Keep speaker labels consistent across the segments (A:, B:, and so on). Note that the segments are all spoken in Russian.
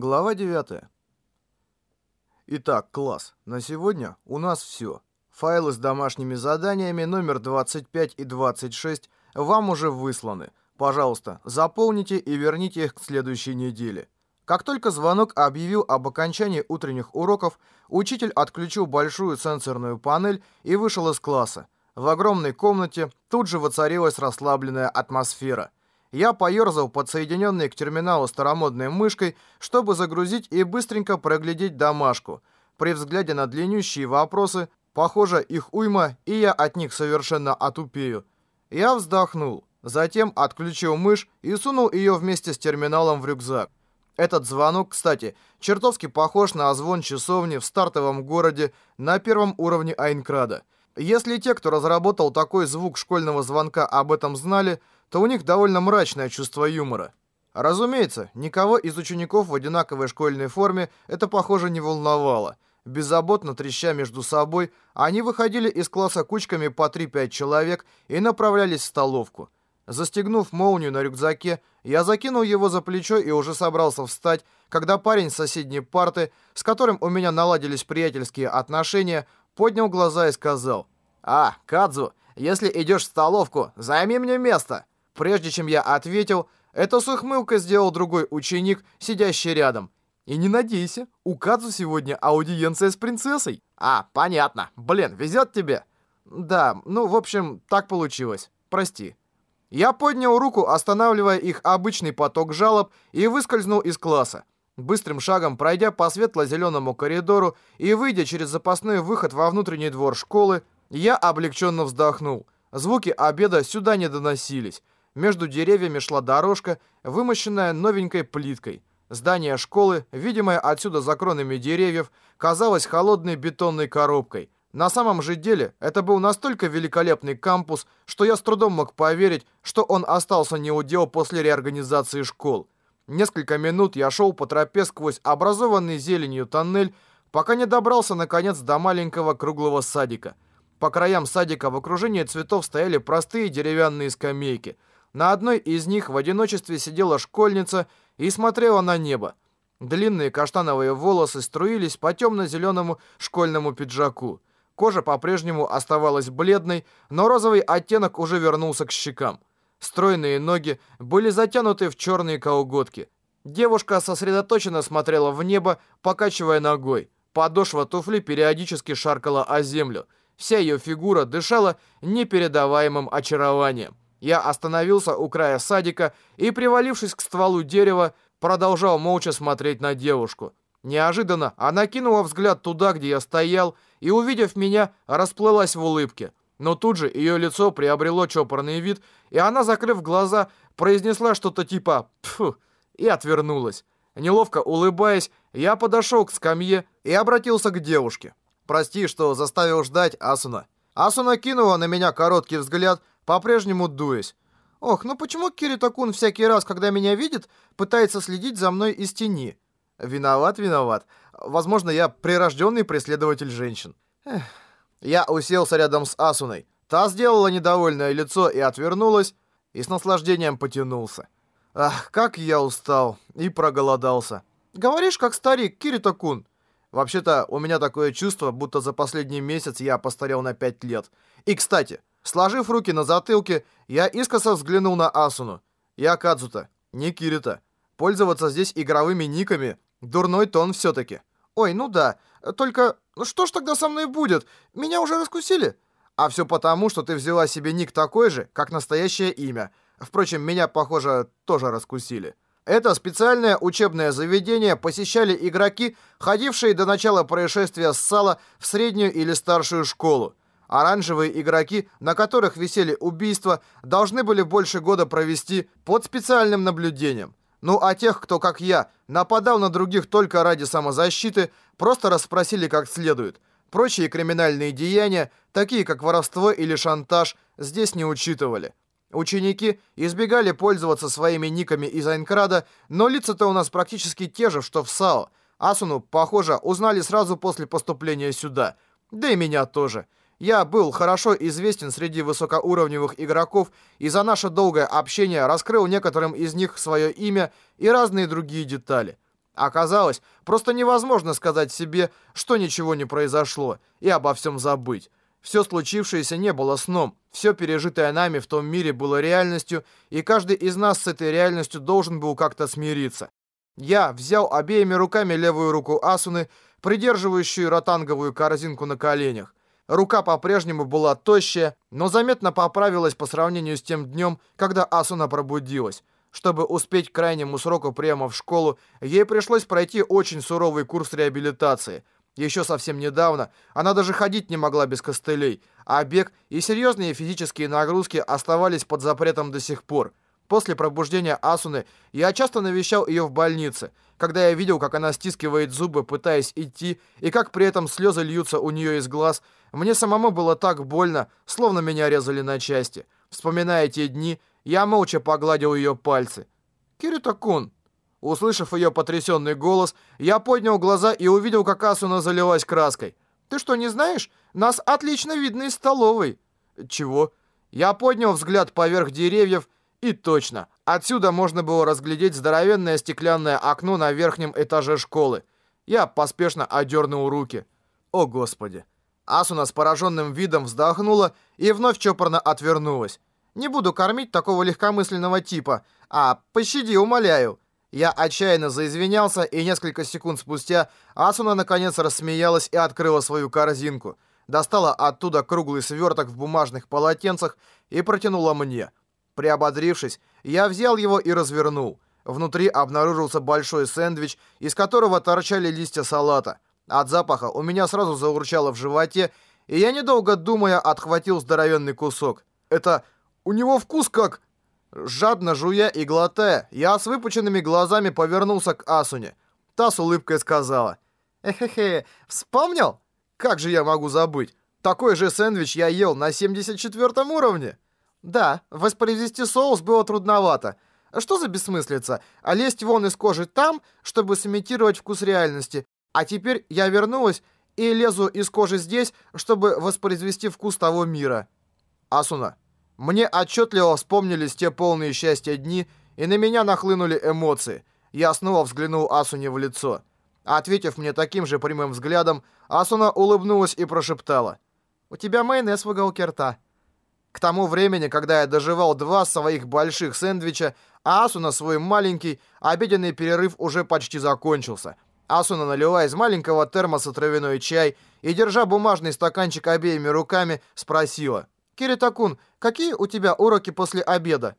A: Глава 9. Итак, класс, на сегодня у нас все. Файлы с домашними заданиями номер 25 и 26 вам уже высланы. Пожалуйста, заполните и верните их к следующей неделе. Как только звонок объявил об окончании утренних уроков, учитель отключил большую сенсорную панель и вышел из класса. В огромной комнате тут же воцарилась расслабленная атмосфера – я поерзал подсоединенной к терминалу старомодной мышкой, чтобы загрузить и быстренько проглядеть домашку. При взгляде на длиннющие вопросы, похоже, их уйма, и я от них совершенно отупею. Я вздохнул, затем отключил мышь и сунул ее вместе с терминалом в рюкзак. Этот звонок, кстати, чертовски похож на звон часовни в стартовом городе на первом уровне Айнкрада. Если те, кто разработал такой звук школьного звонка, об этом знали, то у них довольно мрачное чувство юмора. Разумеется, никого из учеников в одинаковой школьной форме это, похоже, не волновало. Беззаботно треща между собой, они выходили из класса кучками по 3-5 человек и направлялись в столовку. Застегнув молнию на рюкзаке, я закинул его за плечо и уже собрался встать, когда парень с соседней парты, с которым у меня наладились приятельские отношения, поднял глаза и сказал «А, Кадзу, если идешь в столовку, займи мне место!» Прежде чем я ответил, это с ухмылкой сделал другой ученик, сидящий рядом. И не надейся, у Кадзу сегодня аудиенция с принцессой. А, понятно. Блин, везет тебе. Да, ну, в общем, так получилось. Прости. Я поднял руку, останавливая их обычный поток жалоб, и выскользнул из класса. Быстрым шагом пройдя по светло-зеленому коридору и выйдя через запасной выход во внутренний двор школы, я облегченно вздохнул. Звуки обеда сюда не доносились. Между деревьями шла дорожка, вымощенная новенькой плиткой. Здание школы, видимое отсюда за кронами деревьев, казалось холодной бетонной коробкой. На самом же деле, это был настолько великолепный кампус, что я с трудом мог поверить, что он остался неудел после реорганизации школ. Несколько минут я шел по тропе сквозь образованный зеленью тоннель, пока не добрался наконец до маленького круглого садика. По краям садика в окружении цветов стояли простые деревянные скамейки – на одной из них в одиночестве сидела школьница и смотрела на небо. Длинные каштановые волосы струились по темно-зеленому школьному пиджаку. Кожа по-прежнему оставалась бледной, но розовый оттенок уже вернулся к щекам. Стройные ноги были затянуты в черные колготки. Девушка сосредоточенно смотрела в небо, покачивая ногой. Подошва туфли периодически шаркала о землю. Вся ее фигура дышала непередаваемым очарованием. Я остановился у края садика и, привалившись к стволу дерева, продолжал молча смотреть на девушку. Неожиданно она кинула взгляд туда, где я стоял, и, увидев меня, расплылась в улыбке. Но тут же ее лицо приобрело чопорный вид, и она, закрыв глаза, произнесла что-то типа «пфу» и отвернулась. Неловко улыбаясь, я подошел к скамье и обратился к девушке. «Прости, что заставил ждать, Асуна». Асуна кинула на меня короткий взгляд, по-прежнему дуясь. «Ох, ну почему Кирита-кун всякий раз, когда меня видит, пытается следить за мной из тени?» «Виноват, виноват. Возможно, я прирожденный преследователь женщин». Эх. Я уселся рядом с Асуной. Та сделала недовольное лицо и отвернулась, и с наслаждением потянулся. Ах, как я устал и проголодался. «Говоришь, как старик, Кирита-кун». Вообще-то, у меня такое чувство, будто за последний месяц я постарел на пять лет. И, кстати, Сложив руки на затылке, я искоса взглянул на Асуну. Я Кадзута, не Кирита. Пользоваться здесь игровыми никами — дурной тон все-таки. Ой, ну да, только ну что ж тогда со мной будет? Меня уже раскусили? А все потому, что ты взяла себе ник такой же, как настоящее имя. Впрочем, меня, похоже, тоже раскусили. Это специальное учебное заведение посещали игроки, ходившие до начала происшествия с Сала в среднюю или старшую школу. Оранжевые игроки, на которых висели убийства, должны были больше года провести под специальным наблюдением. Ну а тех, кто, как я, нападал на других только ради самозащиты, просто расспросили как следует. Прочие криминальные деяния, такие как воровство или шантаж, здесь не учитывали. Ученики избегали пользоваться своими никами из Айнкрада, но лица-то у нас практически те же, что в САО. Асуну, похоже, узнали сразу после поступления сюда. Да и меня тоже. Я был хорошо известен среди высокоуровневых игроков и за наше долгое общение раскрыл некоторым из них свое имя и разные другие детали. Оказалось, просто невозможно сказать себе, что ничего не произошло, и обо всем забыть. Все случившееся не было сном, все пережитое нами в том мире было реальностью, и каждый из нас с этой реальностью должен был как-то смириться. Я взял обеими руками левую руку Асуны, придерживающую ротанговую корзинку на коленях. Рука по-прежнему была тощая, но заметно поправилась по сравнению с тем днем, когда Асуна пробудилась. Чтобы успеть к крайнему сроку приема в школу, ей пришлось пройти очень суровый курс реабилитации – еще совсем недавно она даже ходить не могла без костылей, а бег и серьезные физические нагрузки оставались под запретом до сих пор. После пробуждения Асуны я часто навещал ее в больнице, когда я видел, как она стискивает зубы, пытаясь идти, и как при этом слезы льются у нее из глаз, мне самому было так больно, словно меня резали на части. Вспоминая те дни, я молча погладил ее пальцы. «Кирита-кун, Услышав ее потрясенный голос, я поднял глаза и увидел, как Асуна залилась краской. «Ты что, не знаешь? Нас отлично видно из столовой». «Чего?» Я поднял взгляд поверх деревьев, и точно, отсюда можно было разглядеть здоровенное стеклянное окно на верхнем этаже школы. Я поспешно одернул руки. «О, Господи!» Асуна с пораженным видом вздохнула и вновь чопорно отвернулась. «Не буду кормить такого легкомысленного типа. А, пощади, умоляю». Я отчаянно заизвинялся, и несколько секунд спустя Асуна наконец рассмеялась и открыла свою корзинку. Достала оттуда круглый сверток в бумажных полотенцах и протянула мне. Приободрившись, я взял его и развернул. Внутри обнаружился большой сэндвич, из которого торчали листья салата. От запаха у меня сразу заурчало в животе, и я, недолго думая, отхватил здоровенный кусок. Это... у него вкус как... Жадно жуя и глотая, я с выпученными глазами повернулся к Асуне. Та с улыбкой сказала. «Эхе-хе, вспомнил? Как же я могу забыть? Такой же сэндвич я ел на 74 уровне». «Да, воспроизвести соус было трудновато. Что за бессмыслица? А лезть вон из кожи там, чтобы сымитировать вкус реальности. А теперь я вернулась и лезу из кожи здесь, чтобы воспроизвести вкус того мира». «Асуна, мне отчетливо вспомнились те полные счастья дни, и на меня нахлынули эмоции. Я снова взглянул Асуне в лицо. Ответив мне таким же прямым взглядом, Асуна улыбнулась и прошептала. «У тебя майонез в уголке рта». К тому времени, когда я доживал два своих больших сэндвича, а Асуна свой маленький, обеденный перерыв уже почти закончился. Асуна налила из маленького термоса травяной чай и, держа бумажный стаканчик обеими руками, спросила. «Киритакун, какие у тебя уроки после обеда?»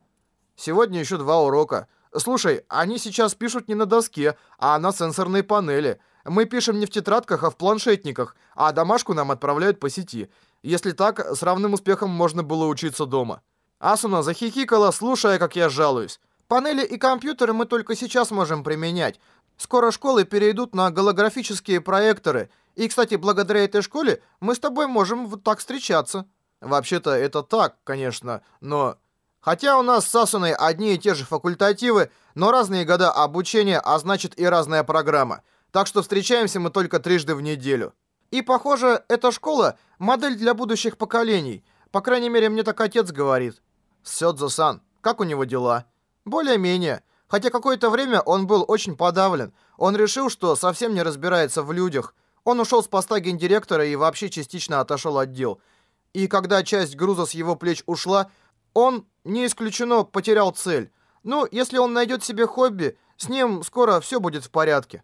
A: «Сегодня еще два урока. Слушай, они сейчас пишут не на доске, а на сенсорной панели. Мы пишем не в тетрадках, а в планшетниках, а домашку нам отправляют по сети. Если так, с равным успехом можно было учиться дома». Асуна захихикала, слушая, как я жалуюсь. «Панели и компьютеры мы только сейчас можем применять. Скоро школы перейдут на голографические проекторы. И, кстати, благодаря этой школе мы с тобой можем вот так встречаться». Вообще-то это так, конечно, но... Хотя у нас с Сасуной одни и те же факультативы, но разные года обучения, а значит и разная программа. Так что встречаемся мы только трижды в неделю. И, похоже, эта школа — модель для будущих поколений. По крайней мере, мне так отец говорит. Сёдзо-сан, как у него дела? Более-менее. Хотя какое-то время он был очень подавлен. Он решил, что совсем не разбирается в людях. Он ушел с поста гендиректора и вообще частично отошел от дел. И когда часть груза с его плеч ушла, он, не исключено, потерял цель. Ну, если он найдет себе хобби, с ним скоро все будет в порядке.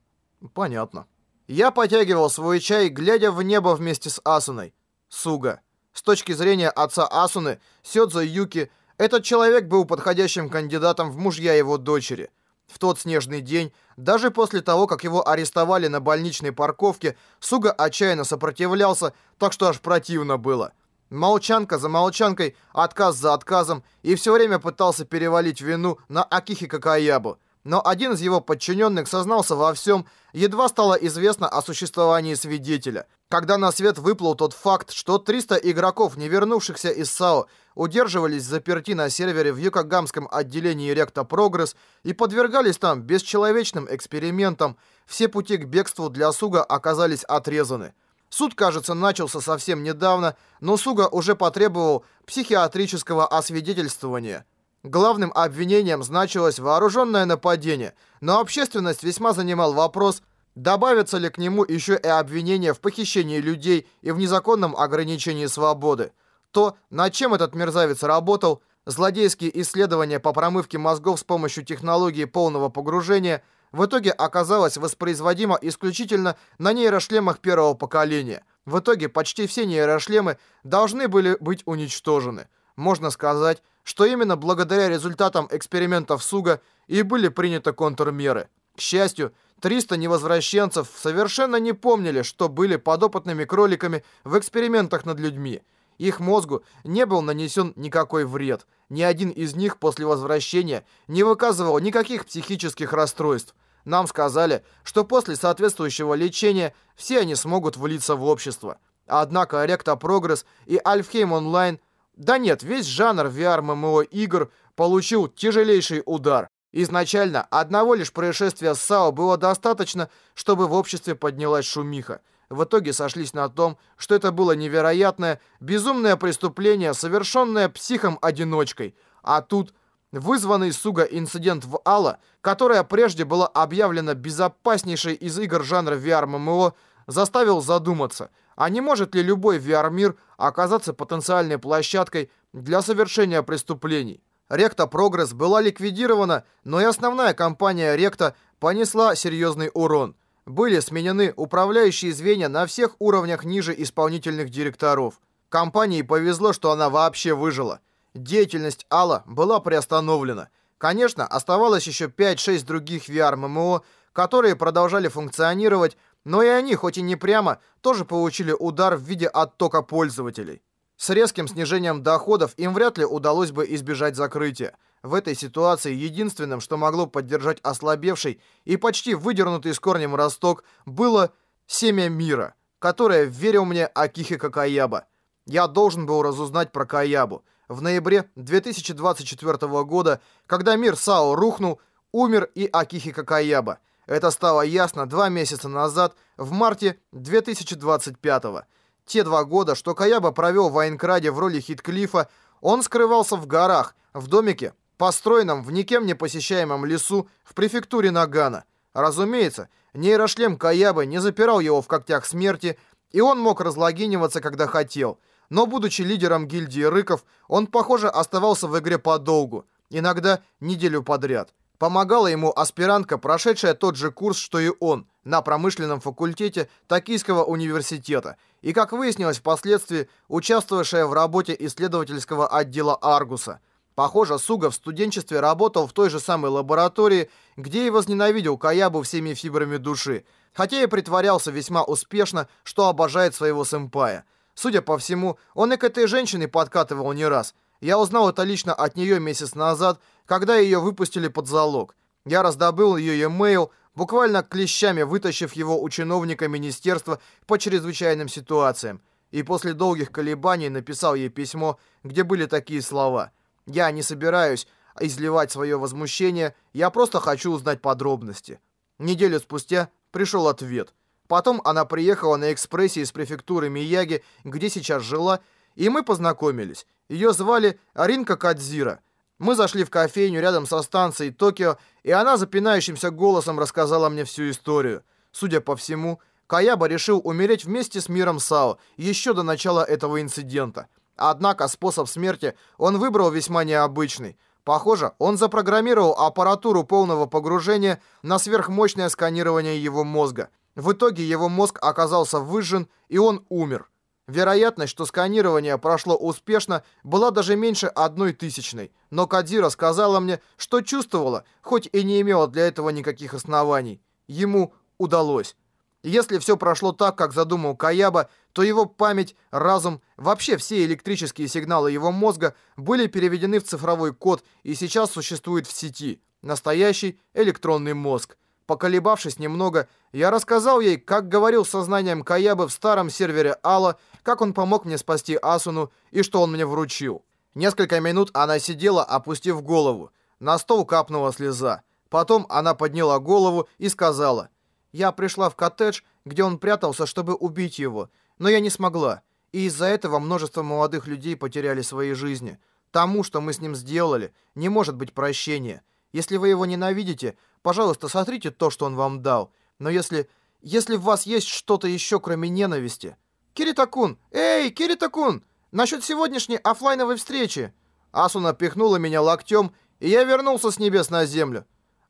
A: Понятно. Я потягивал свой чай, глядя в небо вместе с Асуной. Суга. С точки зрения отца Асуны, Сёдзо Юки, этот человек был подходящим кандидатом в мужья его дочери. В тот снежный день, даже после того, как его арестовали на больничной парковке, Суга отчаянно сопротивлялся, так что аж противно было. Молчанка за молчанкой, отказ за отказом, и все время пытался перевалить вину на Акихи Какаябу. Но один из его подчиненных сознался во всем, едва стало известно о существовании свидетеля. Когда на свет выплыл тот факт, что 300 игроков, не вернувшихся из САО, удерживались заперти на сервере в Юкогамском отделении Ректа Прогресс и подвергались там бесчеловечным экспериментам, все пути к бегству для Суга оказались отрезаны. Суд, кажется, начался совсем недавно, но Суга уже потребовал психиатрического освидетельствования. Главным обвинением значилось вооруженное нападение, но общественность весьма занимал вопрос, добавится ли к нему еще и обвинение в похищении людей и в незаконном ограничении свободы. То, над чем этот мерзавец работал, злодейские исследования по промывке мозгов с помощью технологии полного погружения, в итоге оказалось воспроизводимо исключительно на нейрошлемах первого поколения. В итоге почти все нейрошлемы должны были быть уничтожены. Можно сказать, что именно благодаря результатам экспериментов Суга и были приняты контрмеры. К счастью, 300 невозвращенцев совершенно не помнили, что были подопытными кроликами в экспериментах над людьми. Их мозгу не был нанесен никакой вред. Ни один из них после возвращения не выказывал никаких психических расстройств. Нам сказали, что после соответствующего лечения все они смогут влиться в общество. Однако Ректа Прогресс и Альфхейм Онлайн да нет, весь жанр VR-MMO игр получил тяжелейший удар. Изначально одного лишь происшествия с САО было достаточно, чтобы в обществе поднялась шумиха. В итоге сошлись на том, что это было невероятное, безумное преступление, совершенное психом-одиночкой. А тут вызванный суга инцидент в Алла, которая прежде была объявлена безопаснейшей из игр жанра VR-MMO, заставил задуматься – а не может ли любой VR-мир оказаться потенциальной площадкой для совершения преступлений? Ректа Прогресс была ликвидирована, но и основная компания Ректа понесла серьезный урон. Были сменены управляющие звенья на всех уровнях ниже исполнительных директоров. Компании повезло, что она вообще выжила. Деятельность Алла была приостановлена. Конечно, оставалось еще 5-6 других VR-ММО, которые продолжали функционировать, но и они, хоть и не прямо, тоже получили удар в виде оттока пользователей. С резким снижением доходов им вряд ли удалось бы избежать закрытия. В этой ситуации единственным, что могло поддержать ослабевший и почти выдернутый с корнем росток, было семя мира, которое верил мне Акихи Какаяба. Я должен был разузнать про Каябу. В ноябре 2024 года, когда мир Сао рухнул, умер и Акихи Какаяба. Это стало ясно два месяца назад, в марте 2025 -го. Те два года, что Каяба провел в Айнкраде в роли Хитклифа, он скрывался в горах, в домике, построенном в никем не посещаемом лесу в префектуре Нагана. Разумеется, нейрошлем Каябы не запирал его в когтях смерти, и он мог разлогиниваться, когда хотел. Но, будучи лидером гильдии Рыков, он, похоже, оставался в игре подолгу, иногда неделю подряд. Помогала ему аспирантка, прошедшая тот же курс, что и он, на промышленном факультете Токийского университета, и, как выяснилось впоследствии, участвовавшая в работе исследовательского отдела Аргуса. Похоже, Суга в студенчестве работал в той же самой лаборатории, где и возненавидел Каябу всеми фибрами души, хотя и притворялся весьма успешно, что обожает своего сэмпая. Судя по всему, он и к этой женщине подкатывал не раз – я узнал это лично от нее месяц назад, когда ее выпустили под залог. Я раздобыл ее e-mail, буквально клещами вытащив его у чиновника министерства по чрезвычайным ситуациям. И после долгих колебаний написал ей письмо, где были такие слова. «Я не собираюсь изливать свое возмущение, я просто хочу узнать подробности». Неделю спустя пришел ответ. Потом она приехала на экспрессе из префектуры Мияги, где сейчас жила, и мы познакомились. Ее звали Аринка Кадзира. Мы зашли в кофейню рядом со станцией Токио, и она запинающимся голосом рассказала мне всю историю. Судя по всему, Каяба решил умереть вместе с миром Сао еще до начала этого инцидента. Однако способ смерти он выбрал весьма необычный. Похоже, он запрограммировал аппаратуру полного погружения на сверхмощное сканирование его мозга. В итоге его мозг оказался выжжен, и он умер. Вероятность, что сканирование прошло успешно, была даже меньше одной тысячной, но Кадзира сказала мне, что чувствовала, хоть и не имела для этого никаких оснований. Ему удалось. Если все прошло так, как задумал Каяба, то его память, разум, вообще все электрические сигналы его мозга были переведены в цифровой код и сейчас существует в сети. Настоящий электронный мозг. Поколебавшись немного, я рассказал ей, как говорил сознанием Каябы в старом сервере Алла, как он помог мне спасти Асуну и что он мне вручил. Несколько минут она сидела, опустив голову. На стол капнула слеза. Потом она подняла голову и сказала, «Я пришла в коттедж, где он прятался, чтобы убить его, но я не смогла, и из-за этого множество молодых людей потеряли свои жизни. Тому, что мы с ним сделали, не может быть прощения. Если вы его ненавидите, пожалуйста, сотрите то, что он вам дал. Но если... Если в вас есть что-то еще, кроме ненависти... Киритакун! Эй, Киритакун! Насчет сегодняшней оффлайновой встречи!» Асуна пихнула меня локтем, и я вернулся с небес на землю.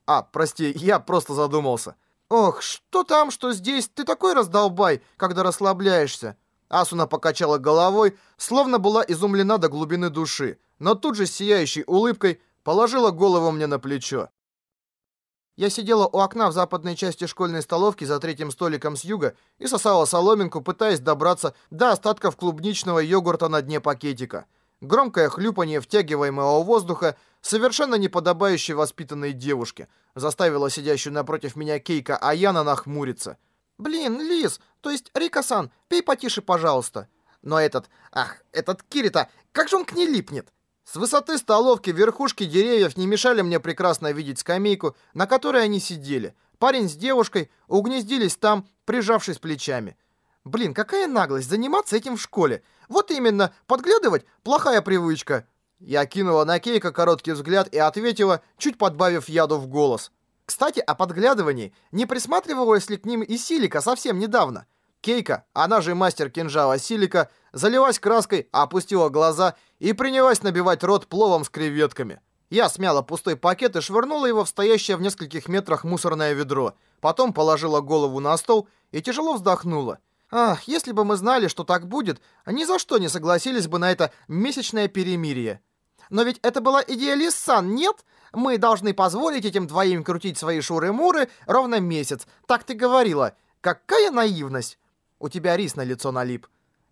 A: А, прости, я просто задумался. «Ох, что там, что здесь? Ты такой раздолбай, когда расслабляешься!» Асуна покачала головой, словно была изумлена до глубины души, но тут же с сияющей улыбкой положила голову мне на плечо. Я сидела у окна в западной части школьной столовки за третьим столиком с юга и сосала соломинку, пытаясь добраться до остатков клубничного йогурта на дне пакетика. Громкое хлюпанье втягиваемого воздуха, совершенно не подобающей воспитанной девушке, заставило сидящую напротив меня Кейка Аяна нахмуриться. «Блин, Лиз, то есть Рика-сан, пей потише, пожалуйста». Но этот, ах, этот Кирита, как же он к ней липнет? С высоты столовки верхушки деревьев не мешали мне прекрасно видеть скамейку, на которой они сидели. Парень с девушкой угнездились там, прижавшись плечами. Блин, какая наглость заниматься этим в школе. Вот именно, подглядывать – плохая привычка. Я кинула на Кейка короткий взгляд и ответила, чуть подбавив яду в голос. Кстати, о подглядывании. Не присматривалась ли к ним и Силика совсем недавно? Кейка, она же мастер кинжала Силика, залилась краской, опустила глаза и принялась набивать рот пловом с креветками. Я смяла пустой пакет и швырнула его в стоящее в нескольких метрах мусорное ведро. Потом положила голову на стол и тяжело вздохнула. Ах, если бы мы знали, что так будет, ни за что не согласились бы на это месячное перемирие. Но ведь это была идея Лисан, нет? Мы должны позволить этим двоим крутить свои шуры-муры ровно месяц. Так ты говорила. Какая наивность. У тебя рис на лицо налип.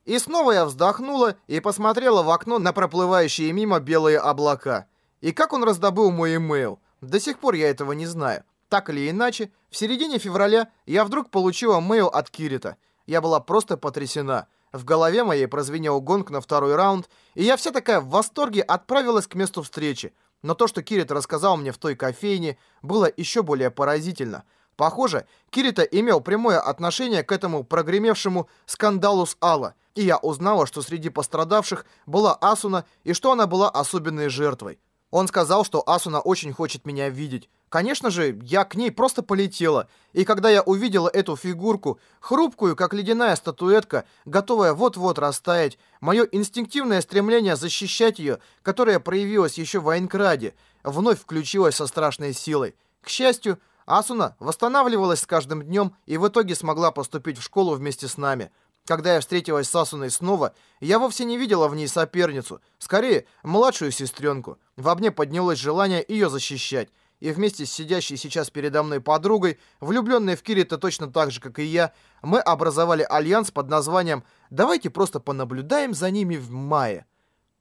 A: И снова я вздохнула и посмотрела в окно на проплывающие мимо белые облака. И как он раздобыл мой имейл? До сих пор я этого не знаю. Так или иначе, в середине февраля я вдруг получила мейл от Кирита. Я была просто потрясена. В голове моей прозвенел гонг на второй раунд, и я вся такая в восторге отправилась к месту встречи. Но то, что Кирит рассказал мне в той кофейне, было еще более поразительно – Похоже, Кирита имел прямое отношение к этому прогремевшему скандалу с Алла, и я узнала, что среди пострадавших была Асуна и что она была особенной жертвой. Он сказал, что Асуна очень хочет меня видеть. Конечно же, я к ней просто полетела, и когда я увидела эту фигурку, хрупкую, как ледяная статуэтка, готовая вот-вот растаять, мое инстинктивное стремление защищать ее, которое проявилось еще в Айнкраде, вновь включилось со страшной силой. К счастью, Асуна восстанавливалась с каждым днем и в итоге смогла поступить в школу вместе с нами. Когда я встретилась с Асуной снова, я вовсе не видела в ней соперницу, скорее, младшую сестренку. Во мне поднялось желание ее защищать. И вместе с сидящей сейчас передо мной подругой, влюбленной в Кирита точно так же, как и я, мы образовали альянс под названием «Давайте просто понаблюдаем за ними в мае».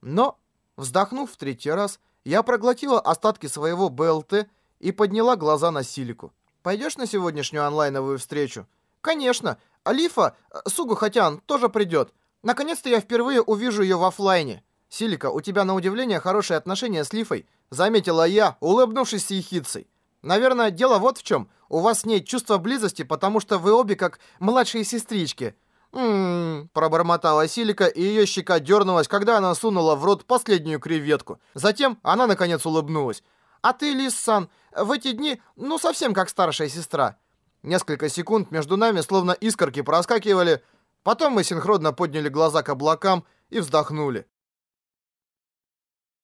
A: Но, вздохнув в третий раз, я проглотила остатки своего БЛТ и подняла глаза на Силику. «Пойдешь на сегодняшнюю онлайновую встречу?» «Конечно. Алифа, э, Сугу Хатян, тоже придет. Наконец-то я впервые увижу ее в офлайне. Силика, у тебя на удивление хорошие отношения с Лифой», заметила я, улыбнувшись с ехидцей. «Наверное, дело вот в чем. У вас с ней чувство близости, потому что вы обе как младшие сестрички». «М-м-м», пробормотала Силика, и ее щека дернулась, когда она сунула в рот последнюю креветку. Затем она, наконец, улыбнулась. А ты, Лис-сан, в эти дни, ну, совсем как старшая сестра. Несколько секунд между нами словно искорки проскакивали. Потом мы синхронно подняли глаза к облакам и вздохнули.